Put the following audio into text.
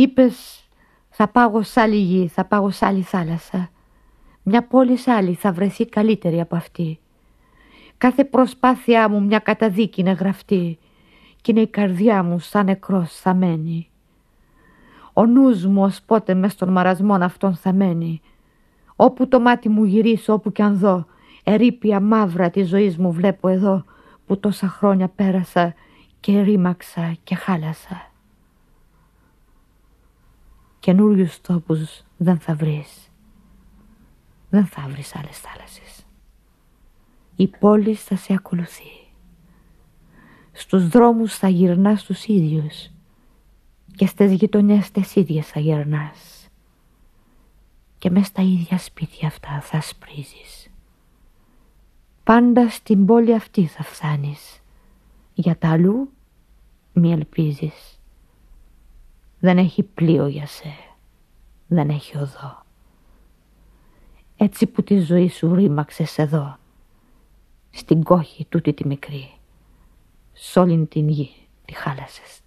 Είπες θα πάω σ' άλλη γη, θα πάω σ' άλλη θάλασσα. Μια πόλη σ' άλλη θα βρεθεί καλύτερη από αυτή. Κάθε προσπάθειά μου μια καταδίκη είναι γραφτή κι είναι η καρδιά μου σαν νεκρός θα μένει. Ο νους μου ως πότε μες στον μαρασμό αυτόν θα μένει. Όπου το μάτι μου γυρίσω, όπου κι αν δω, ερήπια μαύρα της ζωής μου βλέπω εδώ που τόσα χρόνια πέρασα και ρήμαξα και χάλασα. Καινούριους τόπους δεν θα βρεις. Δεν θα βρεις άλλες θάλασσες. Η πόλη θα σε ακολουθεί. Στους δρόμους θα γυρνάς τους ίδιους και στις γειτονιές τις ίδιες θα γυρνάς και μες στα ίδια σπίτια αυτά θα σπρίζεις. Πάντα στην πόλη αυτή θα φτάνεις. Για τα αλλού μη ελπίζεις. Δεν έχει πλοίο για σε. Δεν έχει οδό. Έτσι που τη ζωή σου ρήμαξες εδώ. Στην κόχη τούτη τη μικρή. Σ' όλη την γη τη χάλασες.